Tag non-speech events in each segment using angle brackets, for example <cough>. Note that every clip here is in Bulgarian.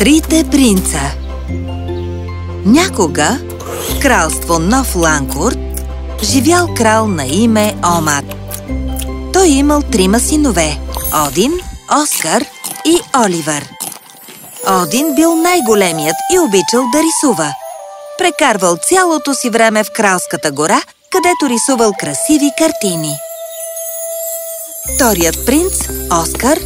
Трите принца Някога в кралство Нов Ланкурт живял крал на име Омат. Той имал трима синове – Один, Оскар и Оливър. Один бил най-големият и обичал да рисува. Прекарвал цялото си време в Кралската гора, където рисувал красиви картини. Вторият принц, Оскар,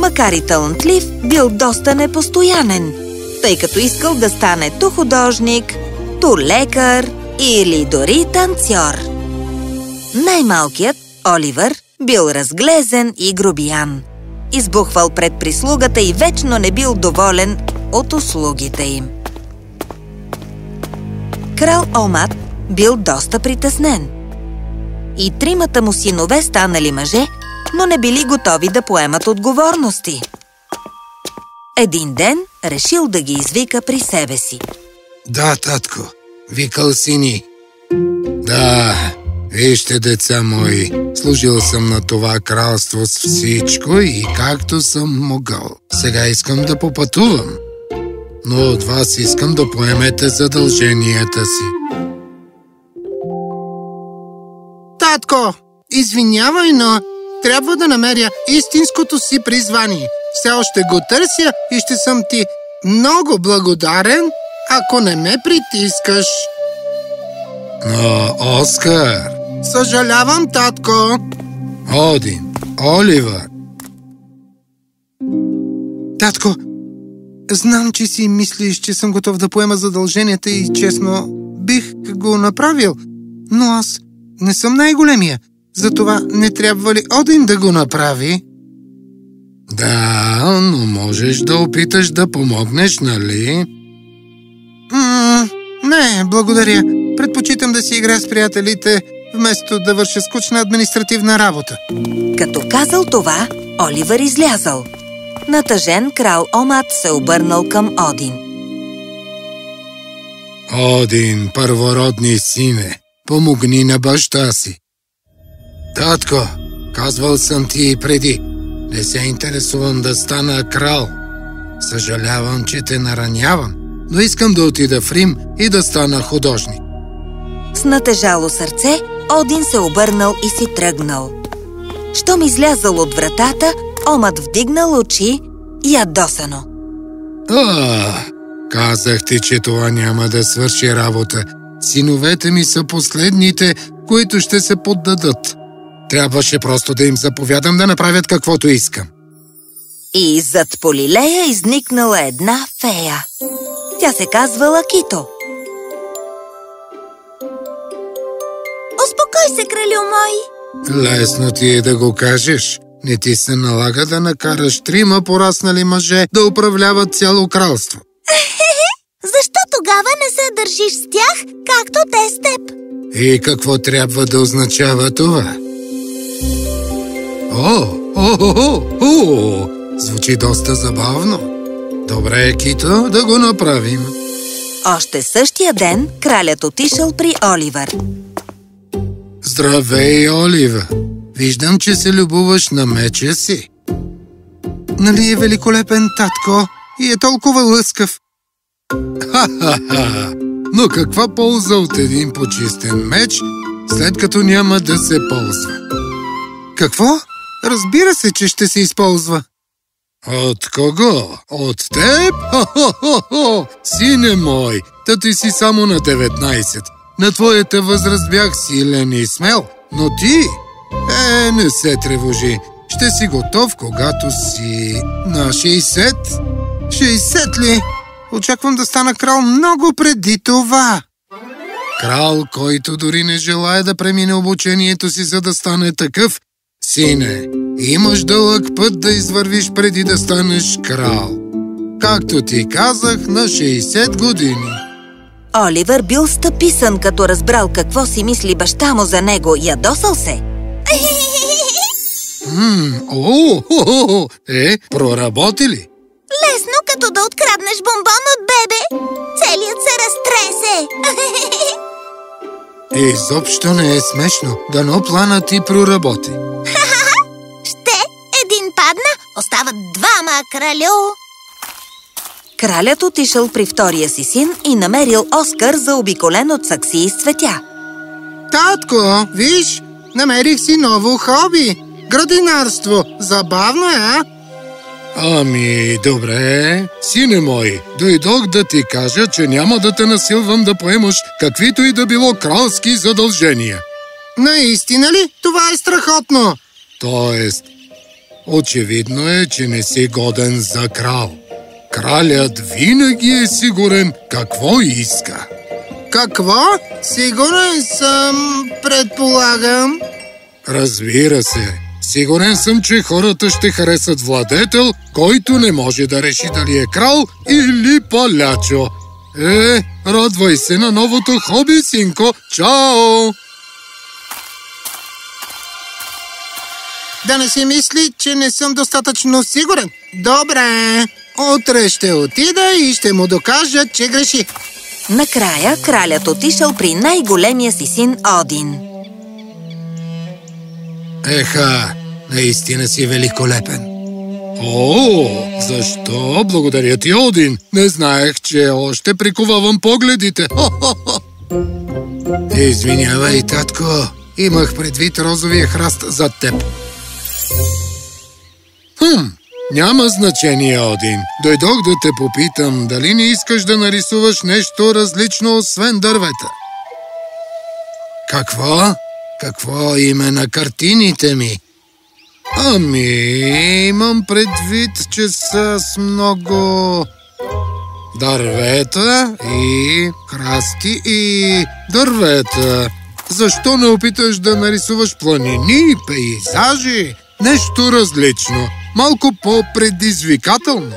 макар и талантлив, бил доста непостоянен, тъй като искал да стане ту художник, ту лекар или дори танцор. Най-малкият, Оливър, бил разглезен и грубиян. Избухвал пред прислугата и вечно не бил доволен от услугите им. Крал Омат бил доста притеснен. И тримата му синове станали мъже, но не били готови да поемат отговорности. Един ден решил да ги извика при себе си. Да, татко, викал си ни. Да, вижте, деца мои, служил съм на това кралство с всичко и както съм могъл. Сега искам да попътувам. Но от вас искам да поемете задълженията си. Татко, извинявай, но трябва да намеря истинското си призвание. Все още го търся и ще съм ти много благодарен, ако не ме притискаш. Но, Оскар, Съжалявам, татко. Один, Оливър, Татко, знам, че си мислиш, че съм готов да поема задълженията и честно бих го направил, но аз не съм най-големия. Затова не трябва ли Один да го направи? да, но можеш да опиташ да помогнеш, нали? М- не, благодаря. Предпочитам да си игра с приятелите, вместо да върша скучна административна работа. Като казал това, Оливър излязъл. Натъжен крал Омат се обърнал към Один. Один, първородни сине, помогни на баща си. Татко, казвал съм ти и преди, не се интересувам да стана крал. Съжалявам, че те наранявам, но искам да отида в Рим и да стана художник. С натежало сърце, Один се обърнал и си тръгнал. Щом излязал от вратата, Омат вдигнал очи ядосано. А, казах ти, че това няма да свърши работа. Синовете ми са последните, които ще се поддадат. Трябваше просто да им заповядам да направят каквото искам. И зад Полилея изникнала една фея. Тя се казвала Кито. Успокой се, кралю мой! Лесно ти е да го кажеш. Не ти се налага да накараш трима пораснали мъже да управляват цяло кралство. <laughs> Защо тогава не се държиш с тях, както те с теб? И какво трябва да означава това? О, о, о, о, звучи доста забавно. Добре, Кито, да го направим. Още същия ден кралят отишъл при Оливър. Здравей, Олива. Виждам, че се любуваш на меча си. Нали е великолепен, татко? И е толкова лъскав. Ха-ха-ха! Но каква полза от един почистен меч, след като няма да се ползва? Какво? Разбира се, че ще се използва. От кого? От теб? Хо-хо-хо-хо! Сине мой, та ти си само на 19. На твоята възраст бях силен и смел, но ти... Е, не се тревожи. Ще си готов, когато си на 60. 60 ли? Очаквам да стана крал много преди това. Крал, който дори не желая да премине обучението си, за да стане такъв. Сине, имаш дълъг път да извървиш преди да станеш крал. Както ти казах, на 60 години. Оливър бил стъписан, като разбрал какво си мисли баща му за него. Ядосал се. Ммм, о, е, проработи ли? Лесно, като да откраднеш бомбон от бебе. Целият се разтресе. <laughs> Изобщо не е смешно. Дано планът ти проработи. <laughs> Ще един падна, остават двама, кралю. Кралят отишъл при втория си син и намерил Оскар заобиколен от саксии с цветя. Татко, виж, намерих си ново хоби. Градинарство. Забавно е, а? Ами, добре, сине мой, дойдох да ти кажа, че няма да те насилвам да поемаш каквито и да било кралски задължения. Наистина ли? Това е страхотно. Тоест, очевидно е, че не си годен за крал. Кралят винаги е сигурен какво иска. Какво? Сигурен съм, предполагам. Разбира се, сигурен съм, че хората ще харесат владетел, който не може да реши дали е крал или палячо. Е, радвай се на новото хоби, синко! Чао! Да не си мисли, че не съм достатъчно сигурен. Добре, утре ще отида и ще му докажа, че греши. Накрая кралят отишъл при най-големия си син Один. Еха, наистина си великолепен. О, защо? Благодаря ти, Один. Не знаех, че още приковавам погледите. Извинявай, татко. Имах предвид розовия храст зад теб. Хм, няма значение, Один. Дойдох да те попитам, дали не искаш да нарисуваш нещо различно, освен дървета. Какво? Какво име на картините ми? Ами, имам предвид, че са с много дървета и храсти и дървета. Защо не опиташ да нарисуваш планини, пейзажи, нещо различно, малко по-предизвикателно?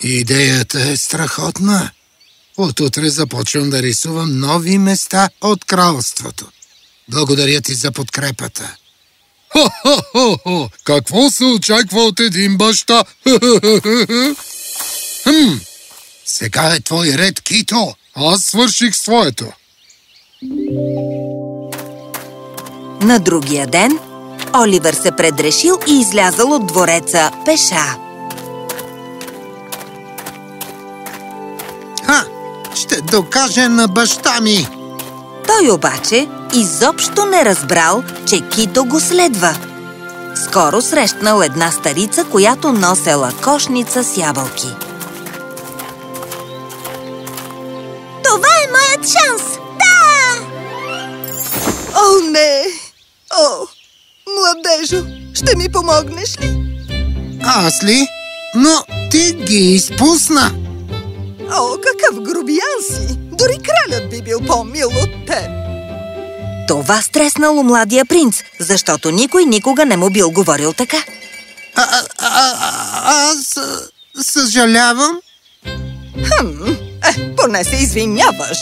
Идеята е страхотна. От утре започвам да рисувам нови места от кралството. Благодаря ти за подкрепата. Хо-хо-хо-хо! Какво се очаква от един баща? <laughs> хм, сега е твой ред, Кито. Аз свърших своето. На другия ден Оливър се предрешил и излязъл от двореца пеша. Ха! Ще докаже на баща ми. Той обаче изобщо не разбрал, че Кито го следва. Скоро срещнал една старица, която носела кошница с ябълки. Това е моят шанс! Да! О, не! О, младежо, ще ми помогнеш ли? Аз ли? Но ти ги изпусна. О, какъв грубиян си! Дори кралят би бил по-мил от теб. Това стреснало младия принц, защото никой никога не му бил говорил така. А, а, а, а, аз съжалявам. Хм, е, поне се извиняваш.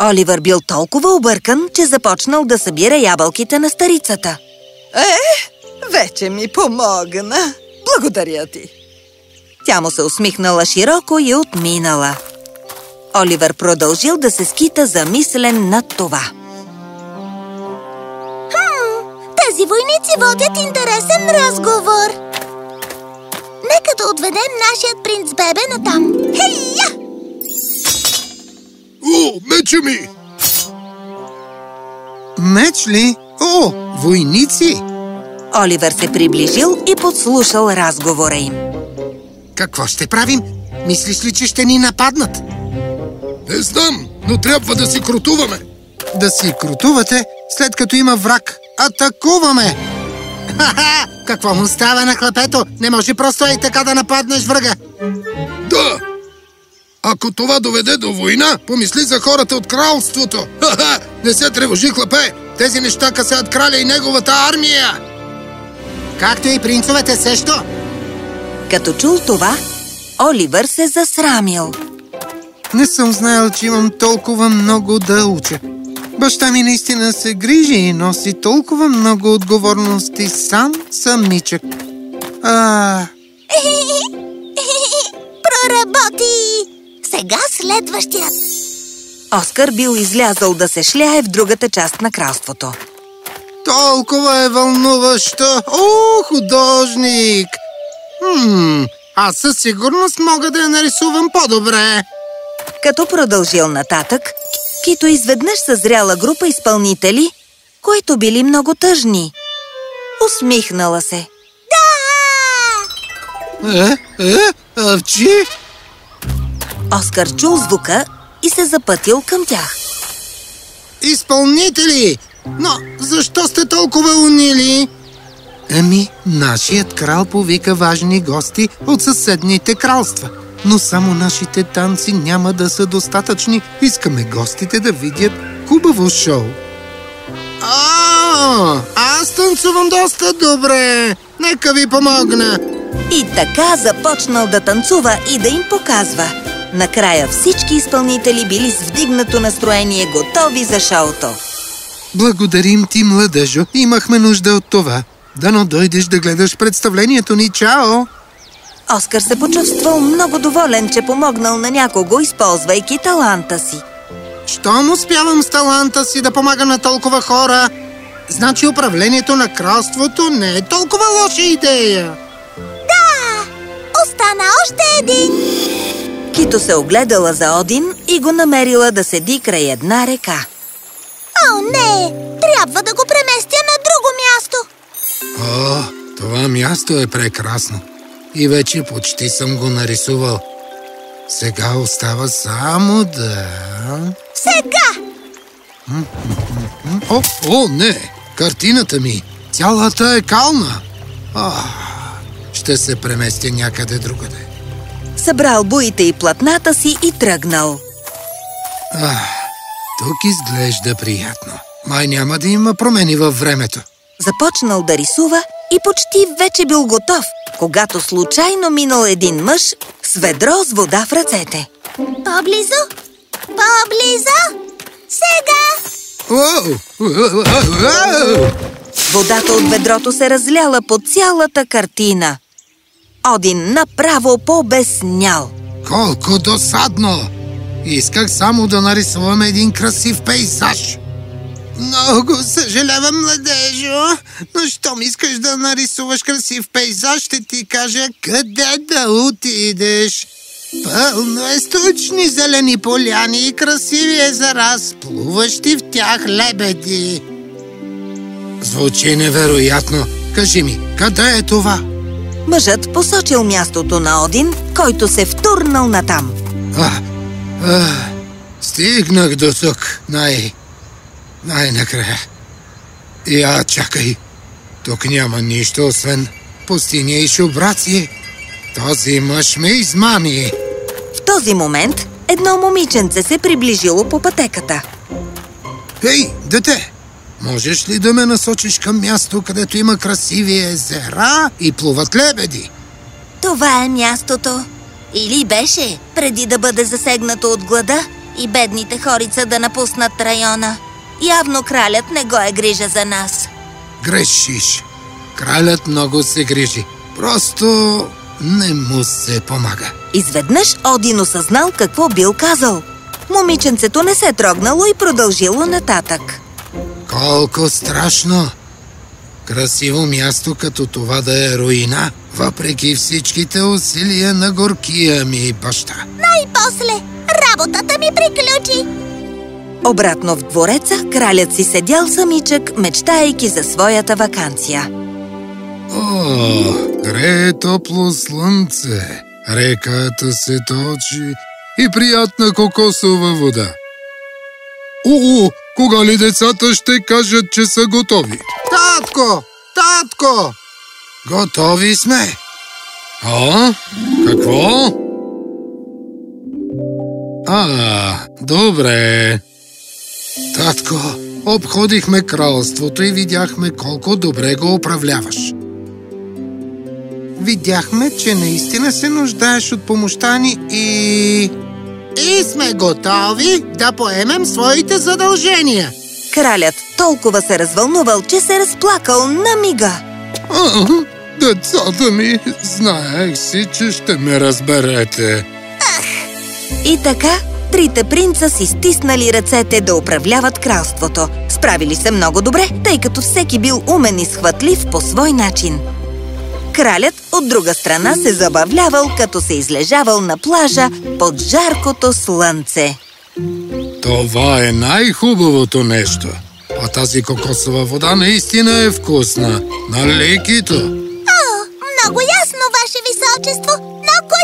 Оливър бил толкова объркан, че започнал да събира ябълките на старицата. Е, вече ми помогна. Благодаря ти. Тя му се усмихнала широко и отминала. Оливър продължил да се скита замислен над това. Тези войници водят интересен разговор. Нека да отведем нашият принц Бебе натам. Хей-я! О, мече ми! Меч ли? О, войници! Оливър се приближил и подслушал разговора им. Какво ще правим? Мислиш ли, че ще ни нападнат? Не знам, но трябва да си крутуваме. Да си крутувате, след като има враг. Атакуваме! Ха-ха! Какво му става на хлапето? Не може просто и така да нападнеш врага. Да! Ако това доведе до война, помисли за хората от кралството. Ха-ха! Не се тревожи, хлапе! Тези неща касаят краля и неговата армия! Както и принцовете също. Като чул това, Оливър се засрамил. Не съм знаел, че имам толкова много да уча. Баща ми наистина се грижи и носи толкова много отговорности сам самичък. А, <laughs> Проработи! Сега следващият. Оскар бил излязъл да се шляе в другата част на кралството. толкова е вълнуващо. О, художник! Хм, Аз със сигурност мога да я нарисувам по-добре. Като продължил нататък, Кито изведнъж съзряла група изпълнители, които били много тъжни. Усмихнала се. Е, е, авчи? Оскар чул звука и се запътил към тях. Изпълнители! Но защо сте толкова унили? Ами, нашият крал повика важни гости от съседните кралства. Но само нашите танци няма да са достатъчни. Искаме гостите да видят хубаво шоу. А, аз танцувам доста добре. Нека ви помогна. И така започнал да танцува и да им показва. Накрая всички изпълнители били с вдигнато настроение, готови за шоуто. Благодарим ти, младежо. Имахме нужда от това. Дано дойдеш да гледаш представлението ни. Чао! Оскар се почувствал много доволен, че помогнал на някого, използвайки таланта си. Щом успявам с таланта си да помага на толкова хора, значи управлението на кралството не е толкова лоша идея. Остана още един! Кито се огледала за Один и го намерила да седи край една река. О, не! Трябва да го преместя на друго място! О, това място е прекрасно. И вече почти съм го нарисувал. Сега остава само да... Сега! О, о, не! Картината ми! Цялата е кална! А, ще се преместя някъде другаде. Събрал буите и платната си и тръгнал. А, тук изглежда приятно. Май няма да има промени във времето. Започнал да рисува и почти вече бил готов, когато случайно минал един мъж с ведро с вода в ръцете. По-близо! По-близо! Сега! Водата от ведрото се разляла по цялата картина. Один направо побеснял. Колко досадно! Исках само да нарисувам един красив пейзаж. Много съжалявам, младежо, но щом искаш да нарисуваш красив пейзаж, ще ти кажа къде да отидеш. Пълно е с тучни зелени поляни и красиви езера, с плуващи в тях лебеди. Звучи невероятно. Кажи ми, къде е това? Мъжът посочил мястото на Один, който се втурнал натам. А, а, стигнах до тук. Най... Най-накрая. Я, чакай. Тук няма нищо, освен пустиня и шубраци. Този мъж ме измами. В този момент едно момиченце се приближило по пътеката. Ей, дете! Можеш ли да ме насочиш към място, където има красиви езера и плуват лебеди? Това е мястото. Или беше, преди да бъде засегнато от глада и бедните хорица да напуснат района. Явно кралят не го е грижа за нас. Грешиш. Кралят много се грижи. Просто не му се помага. Изведнъж Один осъзнал какво бил казал. Момиченцето не се трогнало и продължило нататък. Колко страшно! Красиво място като това да е руина, въпреки всичките усилия на горкия ми баща. Най-после работата ми приключи. Обратно в двореца, кралят си седял самичък, мечтайки за своята вакансия. О, грее топло слънце, реката се точи и приятна кокосова вода. О, кога ли децата ще кажат, че са готови? Татко! Татко! Готови сме. А? Какво? А, добре. Татко, обходихме кралството и видяхме колко добре го управляваш. Видяхме, че наистина се нуждаеш от помощта ни и... И сме готови да поемем своите задължения. Кралят толкова се развълнувал, че се разплакал на мига. А, децата ми, знаех си, че ще ме разберете. И така, трите принца си стиснали ръцете да управляват кралството. Справили се много добре, тъй като всеки бил умен и схватлив по свой начин. Кралят от друга страна се забавлявал, като се излежавал на плажа под жаркото слънце. Това е най-хубавото нещо. А тази кокосова вода наистина е вкусна. Нали, Кито? О, много ясно, Ваше Височество! Много